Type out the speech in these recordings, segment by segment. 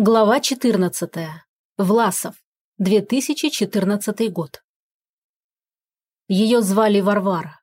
Глава 14. Власов. 2014 год. Ее звали Варвара.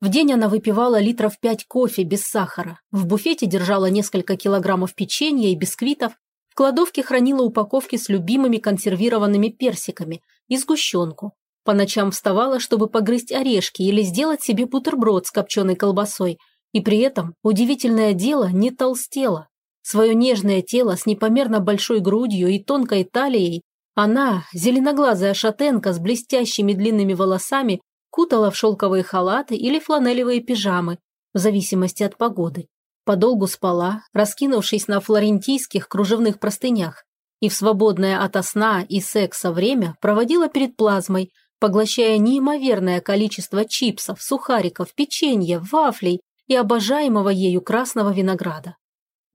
В день она выпивала литров пять кофе без сахара, в буфете держала несколько килограммов печенья и бисквитов, в кладовке хранила упаковки с любимыми консервированными персиками и сгущенку. По ночам вставала, чтобы погрызть орешки или сделать себе бутерброд с копченой колбасой, и при этом, удивительное дело, не толстела. Свое нежное тело с непомерно большой грудью и тонкой талией она, зеленоглазая шатенка с блестящими длинными волосами, кутала в шелковые халаты или фланелевые пижамы, в зависимости от погоды. Подолгу спала, раскинувшись на флорентийских кружевных простынях, и в свободное от сна и секса время проводила перед плазмой, поглощая неимоверное количество чипсов, сухариков, печенья, вафлей и обожаемого ею красного винограда.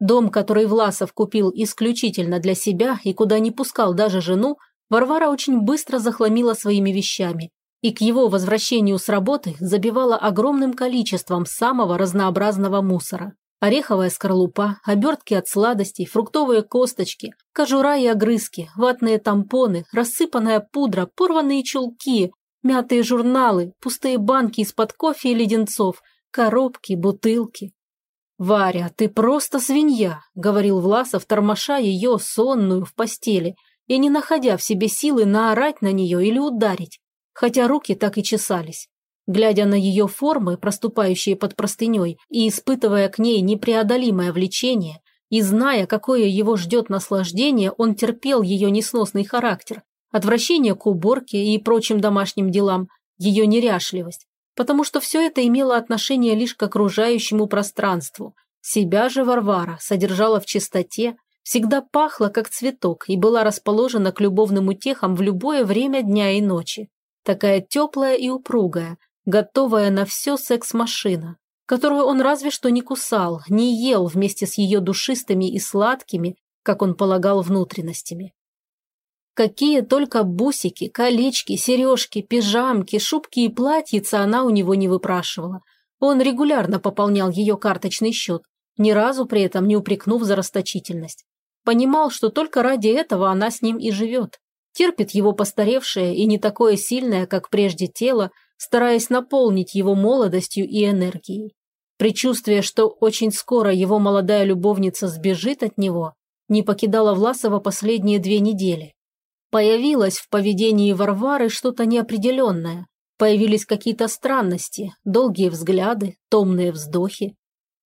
Дом, который Власов купил исключительно для себя и куда не пускал даже жену, Варвара очень быстро захламила своими вещами и к его возвращению с работы забивала огромным количеством самого разнообразного мусора. Ореховая скорлупа, обертки от сладостей, фруктовые косточки, кожура и огрызки, ватные тампоны, рассыпанная пудра, порванные чулки, мятые журналы, пустые банки из-под кофе и леденцов, коробки, бутылки. «Варя, ты просто свинья», – говорил Власов, тормоша ее, сонную, в постели, и не находя в себе силы наорать на нее или ударить, хотя руки так и чесались. Глядя на ее формы, проступающие под простыней, и испытывая к ней непреодолимое влечение, и зная, какое его ждет наслаждение, он терпел ее несносный характер, отвращение к уборке и прочим домашним делам, ее неряшливость, потому что все это имело отношение лишь к окружающему пространству. Себя же Варвара содержала в чистоте, всегда пахла как цветок и была расположена к любовным утехам в любое время дня и ночи. Такая теплая и упругая, готовая на все секс-машина, которую он разве что не кусал, не ел вместе с ее душистыми и сладкими, как он полагал, внутренностями. Какие только бусики, колечки, сережки, пижамки, шубки и платьица она у него не выпрашивала. Он регулярно пополнял ее карточный счет, ни разу при этом не упрекнув за расточительность. Понимал, что только ради этого она с ним и живет. Терпит его постаревшее и не такое сильное, как прежде тело, стараясь наполнить его молодостью и энергией. Причувствие, что очень скоро его молодая любовница сбежит от него, не покидало Власова последние две недели. Появилось в поведении Варвары что-то неопределенное. Появились какие-то странности, долгие взгляды, томные вздохи.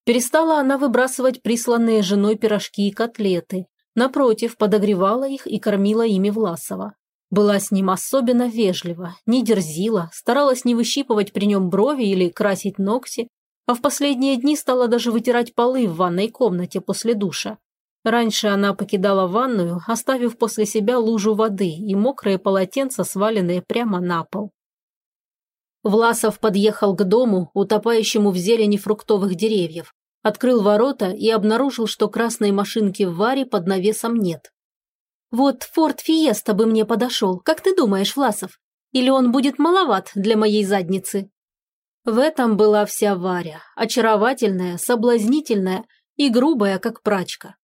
Перестала она выбрасывать присланные женой пирожки и котлеты. Напротив, подогревала их и кормила ими Власова. Была с ним особенно вежлива, не дерзила, старалась не выщипывать при нем брови или красить ногти, а в последние дни стала даже вытирать полы в ванной комнате после душа. Раньше она покидала ванную, оставив после себя лужу воды и мокрые полотенца, сваленные прямо на пол. Власов подъехал к дому, утопающему в зелени фруктовых деревьев, открыл ворота и обнаружил, что красной машинки в Варе под навесом нет. «Вот Форд Фиеста бы мне подошел, как ты думаешь, Власов? Или он будет маловат для моей задницы?» В этом была вся Варя, очаровательная, соблазнительная и грубая, как прачка.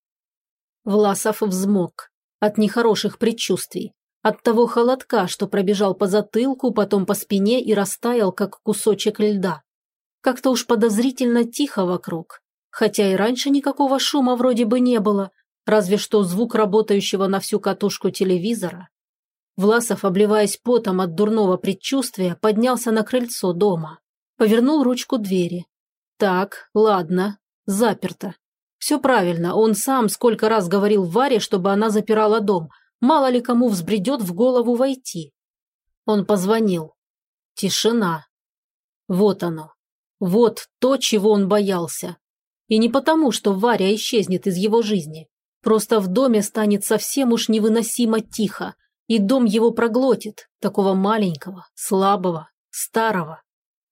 Власов взмок от нехороших предчувствий, от того холодка, что пробежал по затылку, потом по спине и растаял, как кусочек льда. Как-то уж подозрительно тихо вокруг, хотя и раньше никакого шума вроде бы не было, разве что звук работающего на всю катушку телевизора. Власов, обливаясь потом от дурного предчувствия, поднялся на крыльцо дома, повернул ручку двери. Так, ладно, заперто. Все правильно, он сам сколько раз говорил Варе, чтобы она запирала дом. Мало ли кому взбредет в голову войти. Он позвонил. Тишина. Вот оно. Вот то, чего он боялся. И не потому, что Варя исчезнет из его жизни. Просто в доме станет совсем уж невыносимо тихо, и дом его проглотит, такого маленького, слабого, старого.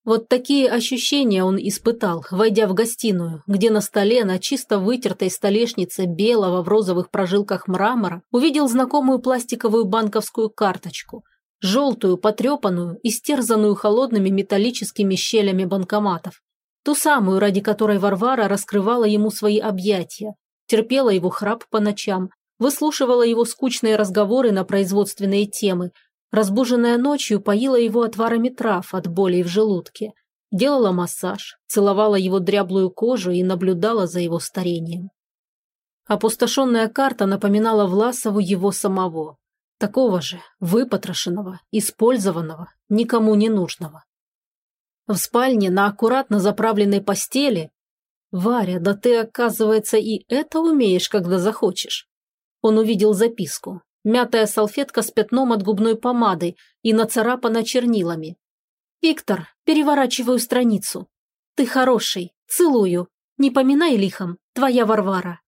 Вот такие ощущения он испытал, войдя в гостиную, где на столе на чисто вытертой столешнице белого в розовых прожилках мрамора увидел знакомую пластиковую банковскую карточку, желтую, потрепанную, истерзанную холодными металлическими щелями банкоматов. Ту самую, ради которой Варвара раскрывала ему свои объятия, терпела его храп по ночам, выслушивала его скучные разговоры на производственные темы, разбуженная ночью поила его отварами трав от боли в желудке, делала массаж, целовала его дряблую кожу и наблюдала за его старением. Опустошенная карта напоминала Власову его самого, такого же, выпотрошенного, использованного, никому не нужного. В спальне на аккуратно заправленной постели «Варя, да ты, оказывается, и это умеешь, когда захочешь». Он увидел записку. Мятая салфетка с пятном от губной помады и нацарапана чернилами. «Виктор, переворачиваю страницу. Ты хороший. Целую. Не поминай лихом. Твоя Варвара».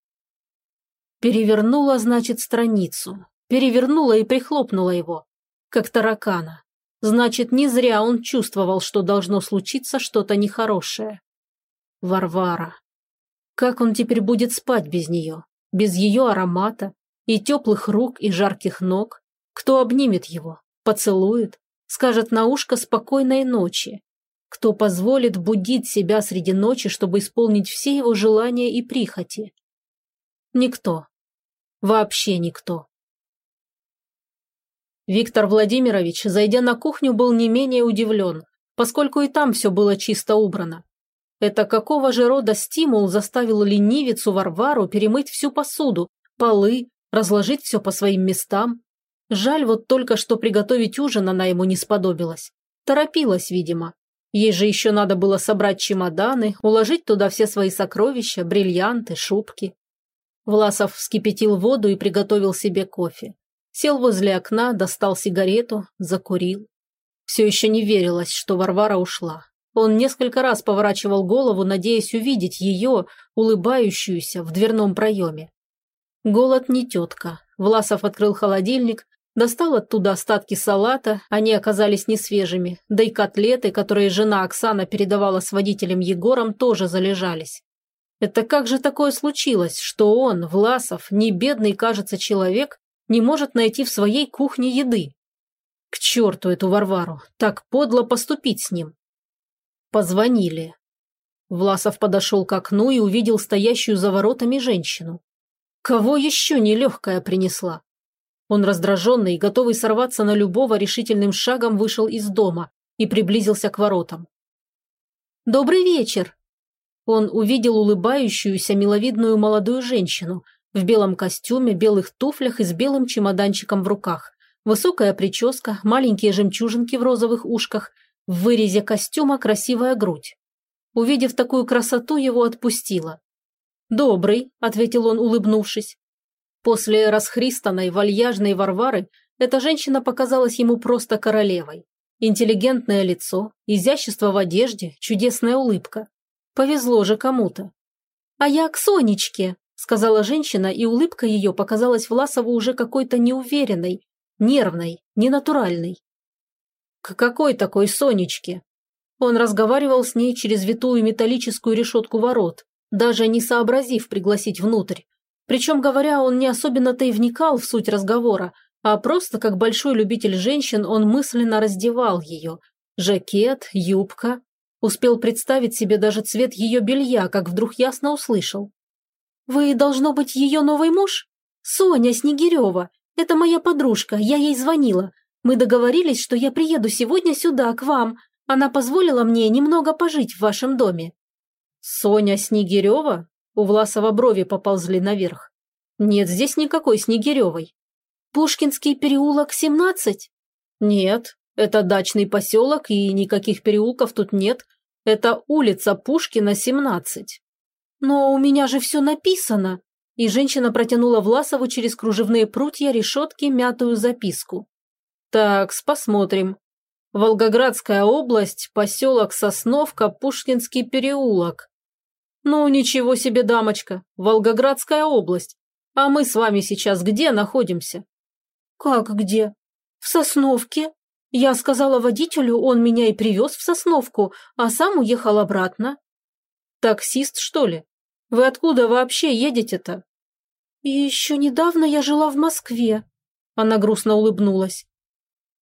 Перевернула, значит, страницу. Перевернула и прихлопнула его. Как таракана. Значит, не зря он чувствовал, что должно случиться что-то нехорошее. Варвара. Как он теперь будет спать без нее? Без ее аромата и теплых рук и жарких ног? Кто обнимет его? Поцелует? Скажет на ушко спокойной ночи? Кто позволит будить себя среди ночи, чтобы исполнить все его желания и прихоти? Никто. Вообще никто. Виктор Владимирович, зайдя на кухню, был не менее удивлен, поскольку и там все было чисто убрано. Это какого же рода стимул заставил ленивицу Варвару перемыть всю посуду, полы, разложить все по своим местам? Жаль вот только, что приготовить ужин она ему не сподобилась. Торопилась, видимо. Ей же еще надо было собрать чемоданы, уложить туда все свои сокровища, бриллианты, шубки. Власов вскипятил воду и приготовил себе кофе. Сел возле окна, достал сигарету, закурил. Все еще не верилось, что Варвара ушла. Он несколько раз поворачивал голову, надеясь увидеть ее, улыбающуюся, в дверном проеме. Голод не тетка. Власов открыл холодильник, достал оттуда остатки салата, они оказались не свежими, да и котлеты, которые жена Оксана передавала с водителем Егором, тоже залежались. Это как же такое случилось, что он, Власов, не бедный, кажется, человек, не может найти в своей кухне еды? К черту эту Варвару, так подло поступить с ним. Позвонили. Власов подошел к окну и увидел стоящую за воротами женщину. Кого еще нелегкая принесла? Он раздраженный готовый сорваться на любого решительным шагом вышел из дома и приблизился к воротам. «Добрый вечер!» Он увидел улыбающуюся миловидную молодую женщину в белом костюме, белых туфлях и с белым чемоданчиком в руках. Высокая прическа, маленькие жемчужинки в розовых ушках в вырезе костюма красивая грудь. Увидев такую красоту, его отпустила. «Добрый», – ответил он, улыбнувшись. После расхристанной, вальяжной Варвары эта женщина показалась ему просто королевой. Интеллигентное лицо, изящество в одежде, чудесная улыбка. Повезло же кому-то. «А я к Сонечке», – сказала женщина, и улыбка ее показалась Власову уже какой-то неуверенной, нервной, ненатуральной. К какой такой Сонечке? Он разговаривал с ней через витую металлическую решетку ворот, даже не сообразив пригласить внутрь. Причем, говоря, он не особенно-то и вникал в суть разговора, а просто как большой любитель женщин он мысленно раздевал ее. Жакет, юбка. Успел представить себе даже цвет ее белья, как вдруг ясно услышал. «Вы, должно быть, ее новый муж? Соня Снегирева. Это моя подружка, я ей звонила. Мы договорились, что я приеду сегодня сюда, к вам. Она позволила мне немного пожить в вашем доме». «Соня Снегирева?» У Власова брови поползли наверх. «Нет здесь никакой Снегиревой». «Пушкинский переулок, 17?» «Нет, это дачный поселок, и никаких переулков тут нет. Это улица Пушкина, 17». «Но у меня же все написано!» И женщина протянула Власову через кружевные прутья решетки мятую записку. Так, посмотрим. Волгоградская область, поселок Сосновка, Пушкинский переулок. Ну, ничего себе, дамочка, Волгоградская область. А мы с вами сейчас где находимся? Как где? В Сосновке. Я сказала водителю, он меня и привез в Сосновку, а сам уехал обратно. Таксист, что ли? Вы откуда вообще едете-то? Еще недавно я жила в Москве. Она грустно улыбнулась.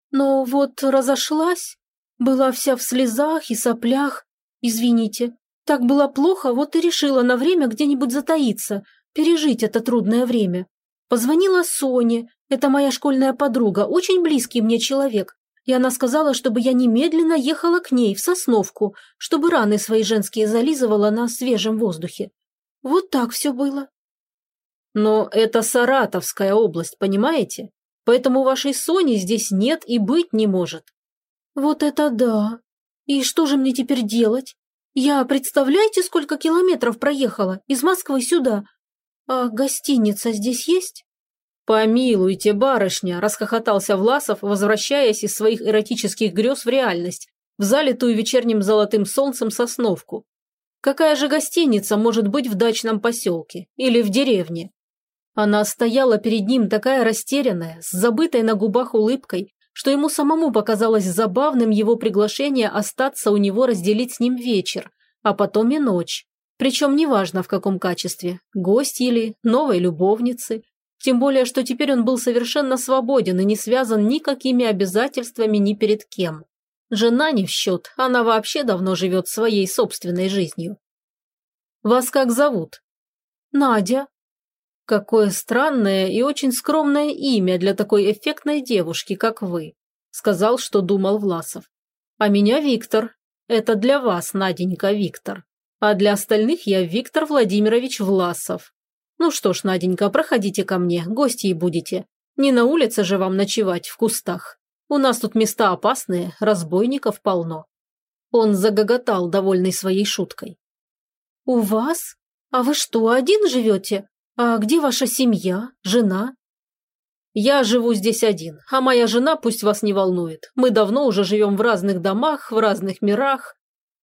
Но вот разошлась, была вся в слезах и соплях. Извините, так было плохо, вот и решила на время где-нибудь затаиться, пережить это трудное время. Позвонила Соне, это моя школьная подруга, очень близкий мне человек, и она сказала, чтобы я немедленно ехала к ней в Сосновку, чтобы раны свои женские зализывала на свежем воздухе. Вот так все было. Но это Саратовская область, понимаете? Поэтому вашей Сони здесь нет и быть не может. Вот это да. И что же мне теперь делать? Я, представляете, сколько километров проехала из Москвы сюда? А гостиница здесь есть? «Помилуйте, барышня!» – расхохотался Власов, возвращаясь из своих эротических грез в реальность, в залитую вечерним золотым солнцем сосновку. Какая же гостиница может быть в дачном поселке или в деревне? Она стояла перед ним такая растерянная, с забытой на губах улыбкой, что ему самому показалось забавным его приглашение остаться у него разделить с ним вечер, а потом и ночь. Причем неважно в каком качестве – гость или новой любовницы, тем более, что теперь он был совершенно свободен и не связан никакими обязательствами ни перед кем. Жена не в счет, она вообще давно живет своей собственной жизнью. «Вас как зовут?» «Надя». «Какое странное и очень скромное имя для такой эффектной девушки, как вы», сказал, что думал Власов. «А меня Виктор. Это для вас, Наденька, Виктор. А для остальных я Виктор Владимирович Власов. Ну что ж, Наденька, проходите ко мне, гостьей будете. Не на улице же вам ночевать в кустах. У нас тут места опасные, разбойников полно». Он загоготал, довольный своей шуткой. «У вас? А вы что, один живете? А где ваша семья, жена?» «Я живу здесь один, а моя жена пусть вас не волнует. Мы давно уже живем в разных домах, в разных мирах.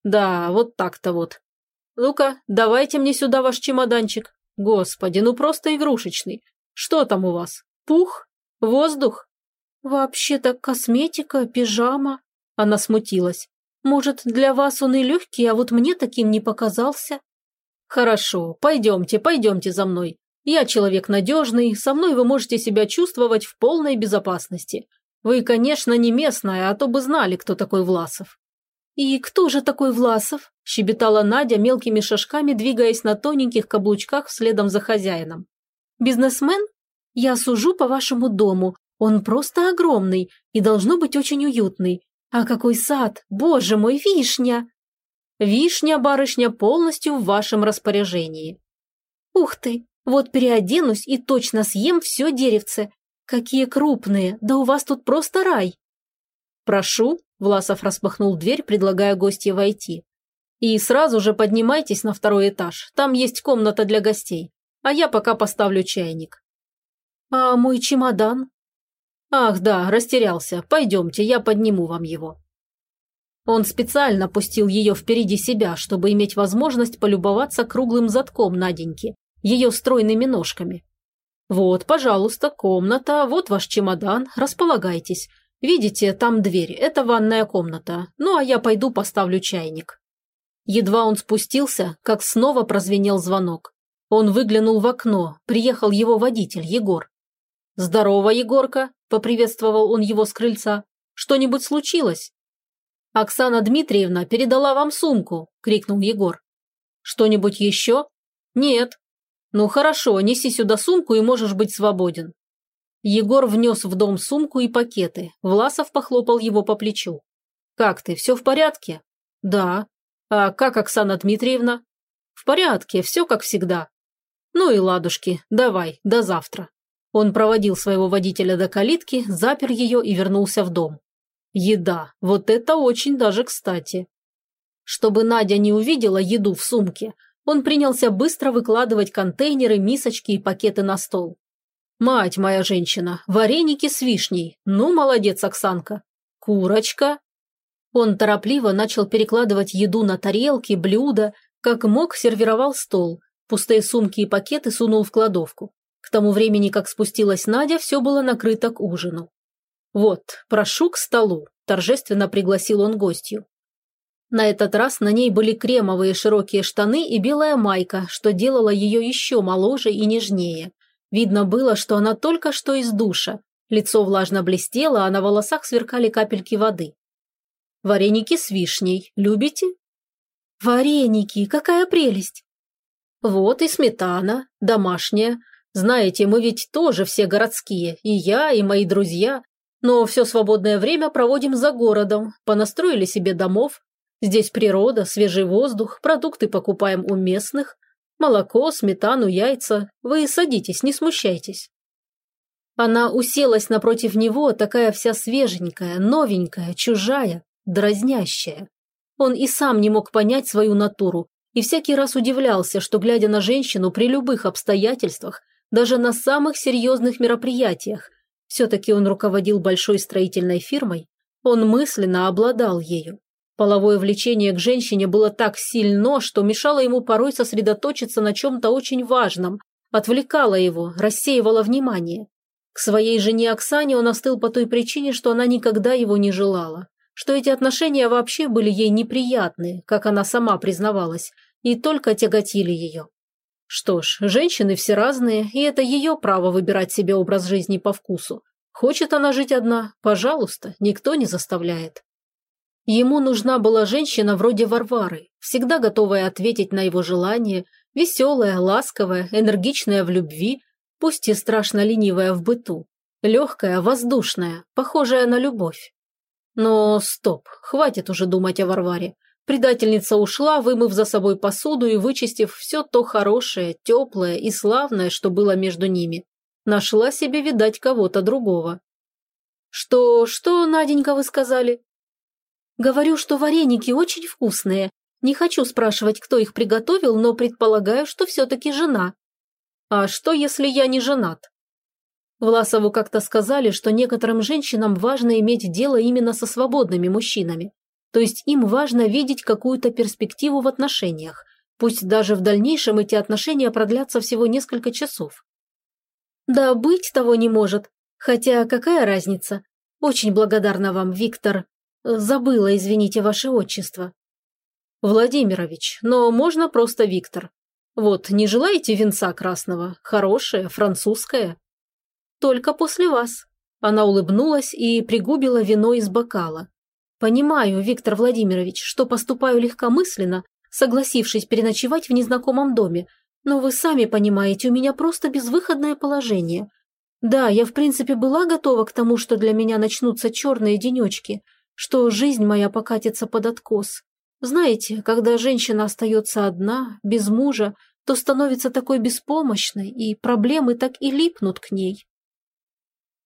Да, вот так-то вот. Ну-ка, давайте мне сюда ваш чемоданчик. Господи, ну просто игрушечный. Что там у вас? Пух? Воздух? Вообще-то косметика, пижама. Она смутилась. Может, для вас он и легкий, а вот мне таким не показался? Хорошо, пойдемте, пойдемте за мной. Я человек надежный, со мной вы можете себя чувствовать в полной безопасности. Вы, конечно, не местная, а то бы знали, кто такой Власов. «И кто же такой Власов?» – щебетала Надя мелкими шажками, двигаясь на тоненьких каблучках следом за хозяином. «Бизнесмен? Я сужу по вашему дому. Он просто огромный и должно быть очень уютный. А какой сад! Боже мой, вишня!» «Вишня, барышня, полностью в вашем распоряжении». «Ух ты! Вот переоденусь и точно съем все деревце. Какие крупные! Да у вас тут просто рай!» «Прошу», – Власов распахнул дверь, предлагая гостье войти. «И сразу же поднимайтесь на второй этаж, там есть комната для гостей, а я пока поставлю чайник». «А мой чемодан?» «Ах, да, растерялся. Пойдемте, я подниму вам его». Он специально пустил ее впереди себя, чтобы иметь возможность полюбоваться круглым затком Наденьки, ее стройными ножками. «Вот, пожалуйста, комната, вот ваш чемодан, располагайтесь. Видите, там дверь, это ванная комната. Ну, а я пойду поставлю чайник». Едва он спустился, как снова прозвенел звонок. Он выглянул в окно, приехал его водитель, Егор. «Здорово, Егорка», – поприветствовал он его с крыльца. «Что-нибудь случилось?» «Оксана Дмитриевна передала вам сумку», – крикнул Егор. «Что-нибудь еще?» «Нет». «Ну хорошо, неси сюда сумку и можешь быть свободен». Егор внес в дом сумку и пакеты. Власов похлопал его по плечу. «Как ты, все в порядке?» «Да». «А как Оксана Дмитриевна?» «В порядке, все как всегда». «Ну и ладушки, давай, до завтра». Он проводил своего водителя до калитки, запер ее и вернулся в дом. Еда, вот это очень даже кстати. Чтобы Надя не увидела еду в сумке, он принялся быстро выкладывать контейнеры, мисочки и пакеты на стол. Мать моя женщина, вареники с вишней. Ну, молодец, Оксанка. Курочка. Он торопливо начал перекладывать еду на тарелки, блюда, как мог сервировал стол. Пустые сумки и пакеты сунул в кладовку. К тому времени, как спустилась Надя, все было накрыто к ужину. «Вот, прошу к столу», – торжественно пригласил он гостью. На этот раз на ней были кремовые широкие штаны и белая майка, что делало ее еще моложе и нежнее. Видно было, что она только что из душа. Лицо влажно блестело, а на волосах сверкали капельки воды. «Вареники с вишней. Любите?» «Вареники! Какая прелесть!» «Вот и сметана, домашняя. Знаете, мы ведь тоже все городские, и я, и мои друзья, но все свободное время проводим за городом, понастроили себе домов. Здесь природа, свежий воздух, продукты покупаем у местных, молоко, сметану, яйца. Вы садитесь, не смущайтесь. Она уселась напротив него, такая вся свеженькая, новенькая, чужая, дразнящая. Он и сам не мог понять свою натуру, и всякий раз удивлялся, что, глядя на женщину при любых обстоятельствах, даже на самых серьезных мероприятиях, все-таки он руководил большой строительной фирмой, он мысленно обладал ею. Половое влечение к женщине было так сильно, что мешало ему порой сосредоточиться на чем-то очень важном, отвлекало его, рассеивало внимание. К своей жене Оксане он остыл по той причине, что она никогда его не желала, что эти отношения вообще были ей неприятны, как она сама признавалась, и только тяготили ее. Что ж, женщины все разные, и это ее право выбирать себе образ жизни по вкусу. Хочет она жить одна, пожалуйста, никто не заставляет. Ему нужна была женщина вроде Варвары, всегда готовая ответить на его желание, веселая, ласковая, энергичная в любви, пусть и страшно ленивая в быту, легкая, воздушная, похожая на любовь. Но стоп, хватит уже думать о Варваре. Предательница ушла, вымыв за собой посуду и вычистив все то хорошее, теплое и славное, что было между ними. Нашла себе, видать, кого-то другого. «Что, что, Наденька, вы сказали?» «Говорю, что вареники очень вкусные. Не хочу спрашивать, кто их приготовил, но предполагаю, что все-таки жена», «А что, если я не женат?» Власову как-то сказали, что некоторым женщинам важно иметь дело именно со свободными мужчинами. То есть им важно видеть какую-то перспективу в отношениях, пусть даже в дальнейшем эти отношения продлятся всего несколько часов. Да быть того не может. Хотя какая разница? Очень благодарна вам, Виктор. Забыла, извините, ваше отчество. Владимирович, но можно просто Виктор. Вот, не желаете венца красного? Хорошее, французское?» «Только после вас». Она улыбнулась и пригубила вино из бокала. «Понимаю, Виктор Владимирович, что поступаю легкомысленно, согласившись переночевать в незнакомом доме, но вы сами понимаете, у меня просто безвыходное положение. Да, я в принципе была готова к тому, что для меня начнутся черные денечки, что жизнь моя покатится под откос. Знаете, когда женщина остается одна, без мужа, то становится такой беспомощной, и проблемы так и липнут к ней.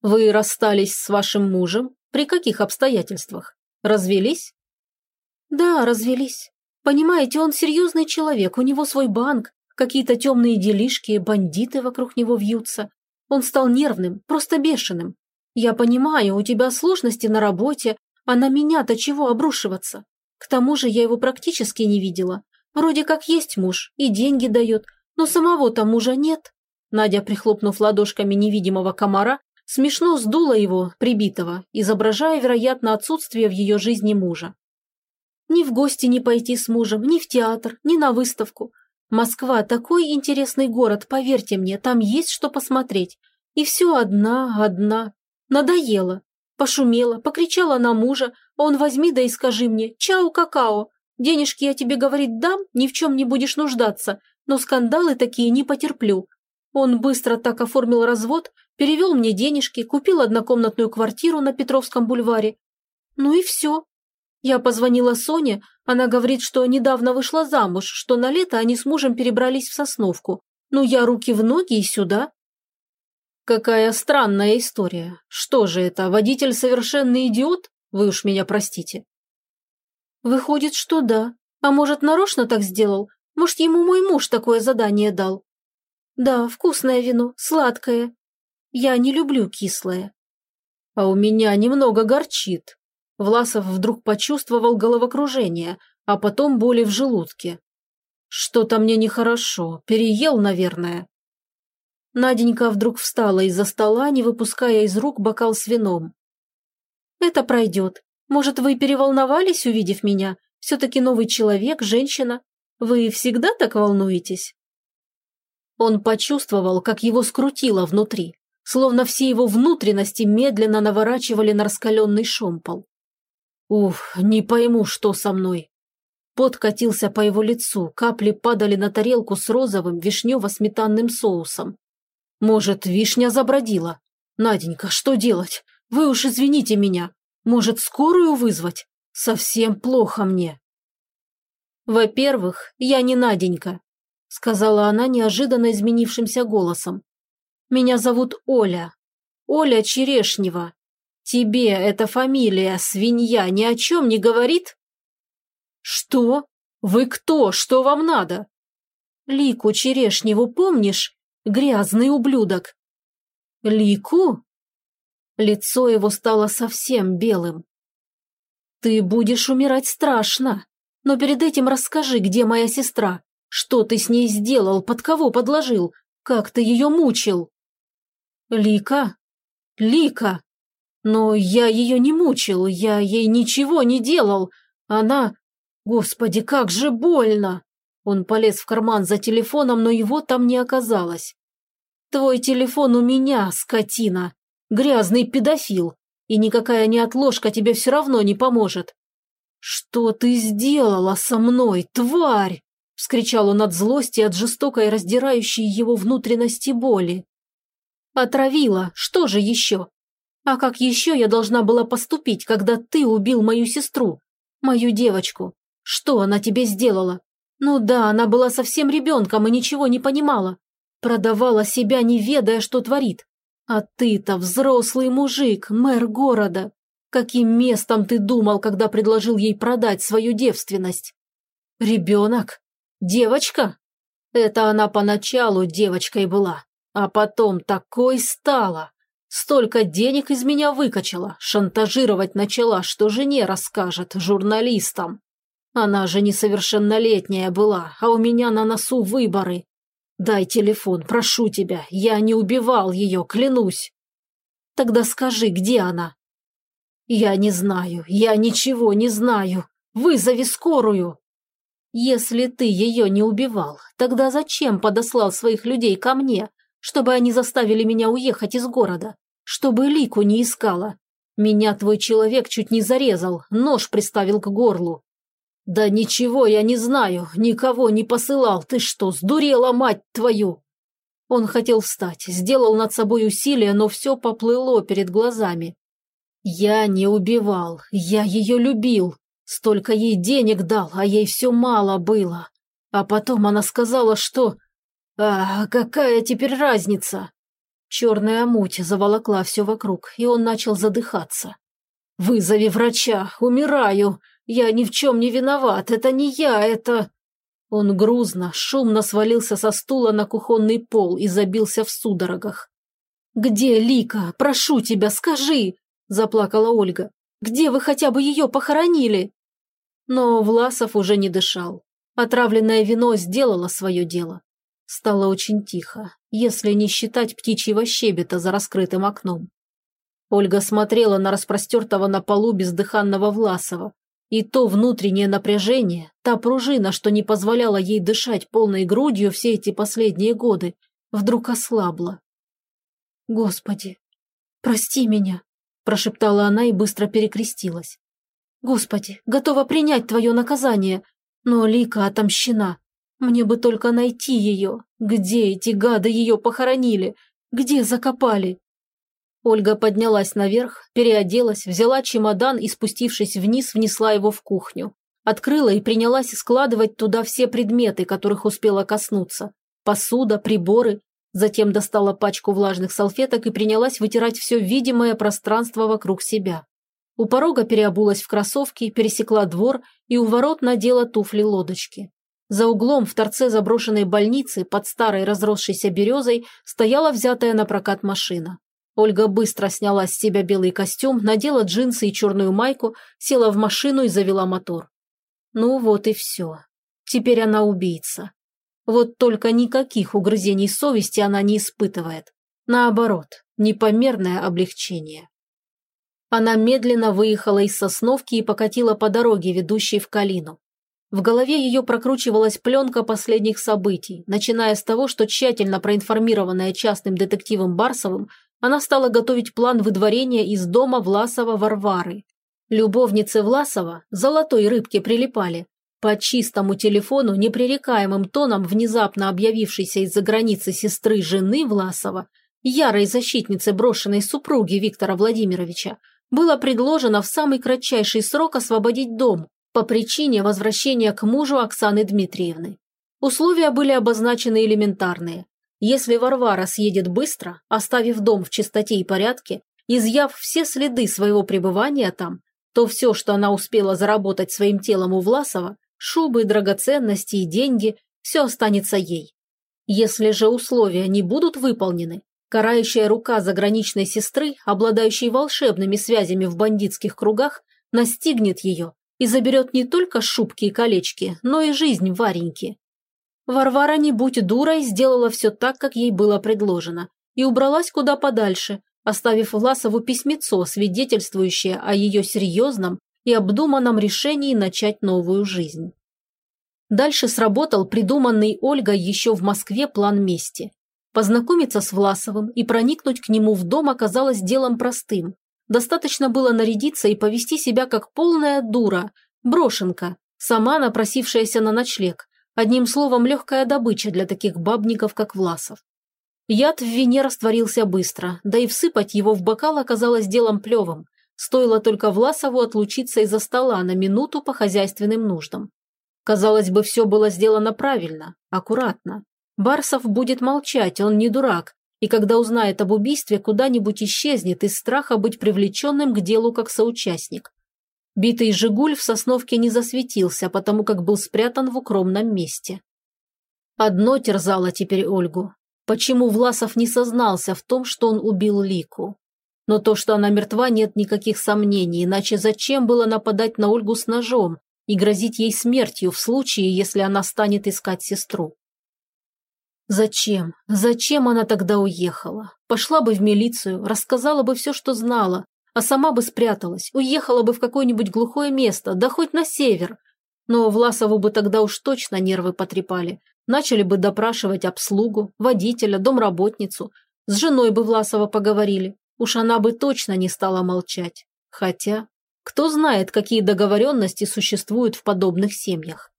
Вы расстались с вашим мужем? При каких обстоятельствах? Развелись? Да, развелись. Понимаете, он серьезный человек, у него свой банк, какие-то темные делишки, бандиты вокруг него вьются. Он стал нервным, просто бешеным. Я понимаю, у тебя сложности на работе, а на меня-то чего обрушиваться? К тому же я его практически не видела. Вроде как есть муж и деньги дает, но самого-то мужа нет. Надя, прихлопнув ладошками невидимого комара, смешно сдула его, прибитого, изображая, вероятно, отсутствие в ее жизни мужа. Ни в гости не пойти с мужем, ни в театр, ни на выставку. Москва – такой интересный город, поверьте мне, там есть что посмотреть. И все одна, одна. Надоело. Пошумела, покричала на мужа, он возьми да и скажи мне «Чау, какао!» Денежки я тебе, говорит, дам, ни в чем не будешь нуждаться, но скандалы такие не потерплю. Он быстро так оформил развод, перевел мне денежки, купил однокомнатную квартиру на Петровском бульваре. Ну и все. Я позвонила Соне, она говорит, что недавно вышла замуж, что на лето они с мужем перебрались в Сосновку. Ну я руки в ноги и сюда. Какая странная история. Что же это, водитель совершенный идиот? Вы уж меня простите. Выходит, что да. А может, нарочно так сделал? Может, ему мой муж такое задание дал? Да, вкусное вино, сладкое. Я не люблю кислое. А у меня немного горчит. Власов вдруг почувствовал головокружение, а потом боли в желудке. Что-то мне нехорошо, переел, наверное. Наденька вдруг встала из-за стола, не выпуская из рук бокал с вином. «Это пройдет. Может, вы переволновались, увидев меня? Все-таки новый человек, женщина. Вы всегда так волнуетесь?» Он почувствовал, как его скрутило внутри, словно все его внутренности медленно наворачивали на раскаленный шомпол. «Уф, не пойму, что со мной». Пот катился по его лицу, капли падали на тарелку с розовым вишнево-сметанным соусом. Может, вишня забродила? Наденька, что делать? Вы уж извините меня. Может, скорую вызвать? Совсем плохо мне. Во-первых, я не Наденька, сказала она неожиданно изменившимся голосом. Меня зовут Оля. Оля Черешнева. Тебе эта фамилия, свинья, ни о чем не говорит? Что? Вы кто? Что вам надо? Лику Черешневу помнишь? Грязный ублюдок. Лику? Лицо его стало совсем белым. Ты будешь умирать страшно. Но перед этим расскажи, где моя сестра. Что ты с ней сделал, под кого подложил, как ты ее мучил? Лика? Лика? Но я ее не мучил, я ей ничего не делал. Она... Господи, как же больно! Он полез в карман за телефоном, но его там не оказалось. Твой телефон у меня, скотина. Грязный педофил. И никакая неотложка тебе все равно не поможет. Что ты сделала со мной, тварь? Вскричал он от злости, от жестокой раздирающей его внутренности боли. Отравила, что же еще? А как еще я должна была поступить, когда ты убил мою сестру, мою девочку? Что она тебе сделала? Ну да, она была совсем ребенком и ничего не понимала. Продавала себя, не ведая, что творит. А ты-то взрослый мужик, мэр города. Каким местом ты думал, когда предложил ей продать свою девственность? Ребенок? Девочка? Это она поначалу девочкой была, а потом такой стала. Столько денег из меня выкачала, шантажировать начала, что жене расскажет, журналистам. Она же несовершеннолетняя была, а у меня на носу выборы. Дай телефон, прошу тебя, я не убивал ее, клянусь. Тогда скажи, где она? Я не знаю, я ничего не знаю. Вызови скорую. Если ты ее не убивал, тогда зачем подослал своих людей ко мне, чтобы они заставили меня уехать из города? чтобы лику не искала. Меня твой человек чуть не зарезал, нож приставил к горлу. Да ничего я не знаю, никого не посылал, ты что, сдурела, мать твою? Он хотел встать, сделал над собой усилие, но все поплыло перед глазами. Я не убивал, я ее любил, столько ей денег дал, а ей все мало было. А потом она сказала, что... А, какая теперь разница? Черная муть заволокла все вокруг, и он начал задыхаться. «Вызови врача! Умираю! Я ни в чем не виноват! Это не я, это...» Он грузно, шумно свалился со стула на кухонный пол и забился в судорогах. «Где Лика? Прошу тебя, скажи!» – заплакала Ольга. «Где вы хотя бы ее похоронили?» Но Власов уже не дышал. Отравленное вино сделало свое дело. Стало очень тихо, если не считать птичьего щебета за раскрытым окном. Ольга смотрела на распростертого на полу бездыханного Власова, и то внутреннее напряжение, та пружина, что не позволяла ей дышать полной грудью все эти последние годы, вдруг ослабла. «Господи, прости меня», – прошептала она и быстро перекрестилась. «Господи, готова принять твое наказание, но Лика отомщена. Мне бы только найти ее. Где эти гады ее похоронили? Где закопали? Ольга поднялась наверх, переоделась, взяла чемодан и, спустившись вниз, внесла его в кухню. Открыла и принялась складывать туда все предметы, которых успела коснуться. Посуда, приборы. Затем достала пачку влажных салфеток и принялась вытирать все видимое пространство вокруг себя. У порога переобулась в кроссовки, пересекла двор и у ворот надела туфли-лодочки. За углом в торце заброшенной больницы под старой разросшейся березой стояла взятая на прокат машина. Ольга быстро сняла с себя белый костюм, надела джинсы и черную майку, села в машину и завела мотор. Ну вот и все. Теперь она убийца. Вот только никаких угрызений совести она не испытывает. Наоборот, непомерное облегчение. Она медленно выехала из Сосновки и покатила по дороге, ведущей в Калину. В голове ее прокручивалась пленка последних событий, начиная с того, что тщательно проинформированная частным детективом Барсовым, она стала готовить план выдворения из дома Власова Варвары. Любовницы Власова, золотой рыбке прилипали, По чистому телефону, непререкаемым тоном внезапно объявившейся из-за границы сестры жены Власова, ярой защитницы брошенной супруги Виктора Владимировича, было предложено в самый кратчайший срок освободить дом по причине возвращения к мужу Оксаны Дмитриевны. Условия были обозначены элементарные. Если Варвара съедет быстро, оставив дом в чистоте и порядке, изъяв все следы своего пребывания там, то все, что она успела заработать своим телом у Власова, шубы, драгоценности и деньги, все останется ей. Если же условия не будут выполнены, карающая рука заграничной сестры, обладающей волшебными связями в бандитских кругах, настигнет ее и заберет не только шубки и колечки, но и жизнь Вареньки. Варвара, не будь дурой, сделала все так, как ей было предложено, и убралась куда подальше, оставив Власову письмецо, свидетельствующее о ее серьезном и обдуманном решении начать новую жизнь. Дальше сработал придуманный Ольгой еще в Москве план мести. Познакомиться с Власовым и проникнуть к нему в дом оказалось делом простым. Достаточно было нарядиться и повести себя как полная дура, брошенка, сама напросившаяся на ночлег, одним словом, легкая добыча для таких бабников, как Власов. Яд в вине растворился быстро, да и всыпать его в бокал оказалось делом плевым. Стоило только Власову отлучиться из-за стола на минуту по хозяйственным нуждам. Казалось бы, все было сделано правильно, аккуратно. Барсов будет молчать, он не дурак, и когда узнает об убийстве, куда-нибудь исчезнет из страха быть привлеченным к делу как соучастник. Битый «Жигуль» в Сосновке не засветился, потому как был спрятан в укромном месте. Одно терзало теперь Ольгу. Почему Власов не сознался в том, что он убил Лику? Но то, что она мертва, нет никаких сомнений, иначе зачем было нападать на Ольгу с ножом и грозить ей смертью в случае, если она станет искать сестру? Зачем? Зачем она тогда уехала? Пошла бы в милицию, рассказала бы все, что знала, а сама бы спряталась, уехала бы в какое-нибудь глухое место, да хоть на север. Но Власову бы тогда уж точно нервы потрепали, Начали бы допрашивать обслугу, водителя, домработницу. С женой бы Власова поговорили. Уж она бы точно не стала молчать. Хотя, кто знает, какие договоренности существуют в подобных семьях.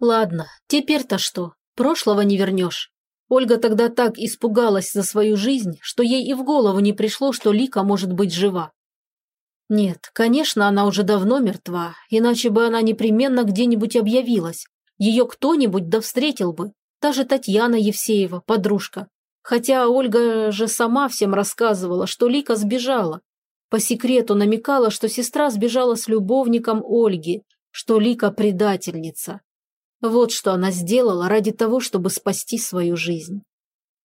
Ладно, теперь-то что? Прошлого не вернешь. Ольга тогда так испугалась за свою жизнь, что ей и в голову не пришло, что Лика может быть жива. Нет, конечно, она уже давно мертва, иначе бы она непременно где-нибудь объявилась, ее кто-нибудь да встретил бы, даже Татьяна Евсеева, подружка. Хотя Ольга же сама всем рассказывала, что Лика сбежала. По секрету намекала, что сестра сбежала с любовником Ольги, что Лика предательница. Вот что она сделала ради того, чтобы спасти свою жизнь.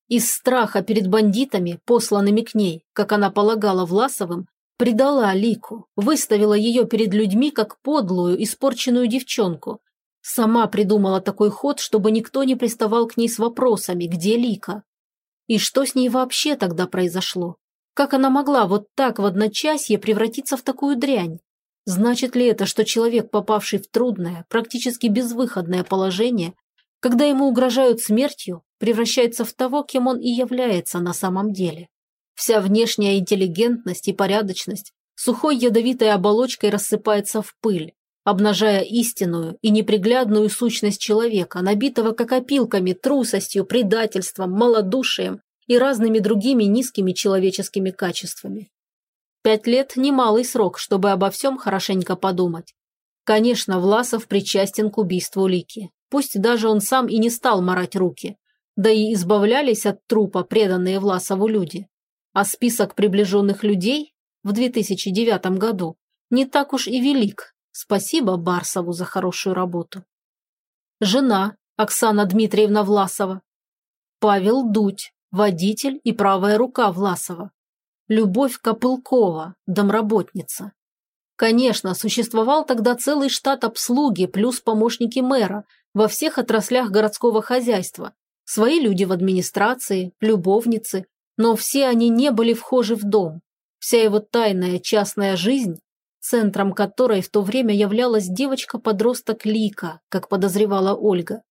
Из страха перед бандитами, посланными к ней, как она полагала Власовым, предала Лику, выставила ее перед людьми как подлую, испорченную девчонку, Сама придумала такой ход, чтобы никто не приставал к ней с вопросами, где Лика. И что с ней вообще тогда произошло? Как она могла вот так в одночасье превратиться в такую дрянь? Значит ли это, что человек, попавший в трудное, практически безвыходное положение, когда ему угрожают смертью, превращается в того, кем он и является на самом деле? Вся внешняя интеллигентность и порядочность сухой ядовитой оболочкой рассыпается в пыль, обнажая истинную и неприглядную сущность человека, набитого как опилками, трусостью, предательством, малодушием и разными другими низкими человеческими качествами. Пять лет – немалый срок, чтобы обо всем хорошенько подумать. Конечно, Власов причастен к убийству Лики. Пусть даже он сам и не стал марать руки. Да и избавлялись от трупа преданные Власову люди. А список приближенных людей в 2009 году не так уж и велик, Спасибо Барсову за хорошую работу. Жена Оксана Дмитриевна Власова. Павел Дудь, водитель и правая рука Власова. Любовь Копылкова, домработница. Конечно, существовал тогда целый штат обслуги плюс помощники мэра во всех отраслях городского хозяйства. Свои люди в администрации, любовницы, но все они не были вхожи в дом. Вся его тайная частная жизнь центром которой в то время являлась девочка-подросток Лика, как подозревала Ольга.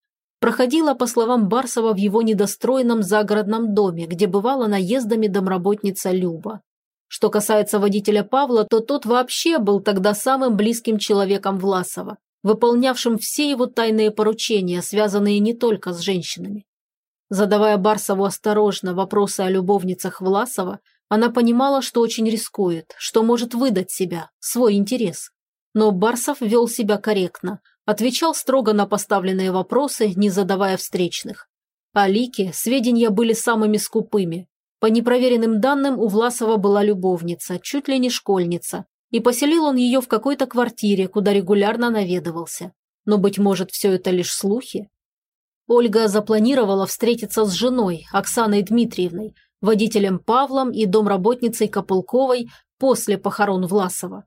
Проходила, по словам Барсова, в его недостроенном загородном доме, где бывала наездами домработница Люба. Что касается водителя Павла, то тот вообще был тогда самым близким человеком Власова. выполнявшим все его тайные поручения, связанные не только с женщинами. Задавая Барсову осторожно вопросы о любовницах Власова, она понимала, что очень рискует, что может выдать себя, свой интерес. Но Барсов вел себя корректно, отвечал строго на поставленные вопросы, не задавая встречных. О Лике сведения были самыми скупыми. По непроверенным данным, у Власова была любовница, чуть ли не школьница, и поселил он ее в какой-то квартире, куда регулярно наведывался. Но, быть может, все это лишь слухи? Ольга запланировала встретиться с женой, Оксаной Дмитриевной, водителем Павлом и домработницей Копылковой после похорон Власова.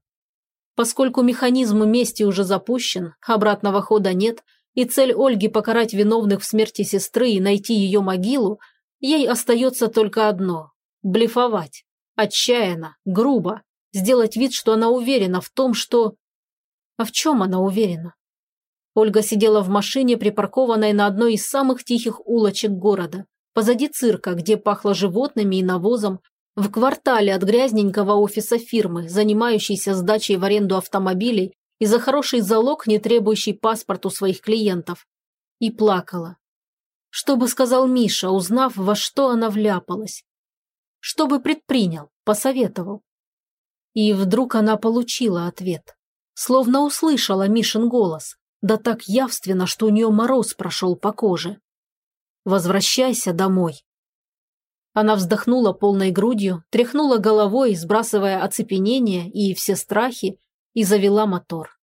Поскольку механизм мести уже запущен, обратного хода нет, и цель Ольги покарать виновных в смерти сестры и найти ее могилу, ей остается только одно – блефовать. Отчаянно, грубо, сделать вид, что она уверена в том, что... А в чем она уверена? Ольга сидела в машине, припаркованной на одной из самых тихих улочек города, позади цирка, где пахло животными и навозом, в квартале от грязненького офиса фирмы, занимающейся сдачей в аренду автомобилей и за хороший залог, не требующий паспорт у своих клиентов. И плакала. Что бы сказал Миша, узнав, во что она вляпалась? Что бы предпринял, посоветовал? И вдруг она получила ответ. Словно услышала Мишин голос да так явственно, что у нее мороз прошел по коже. «Возвращайся домой». Она вздохнула полной грудью, тряхнула головой, сбрасывая оцепенение и все страхи, и завела мотор.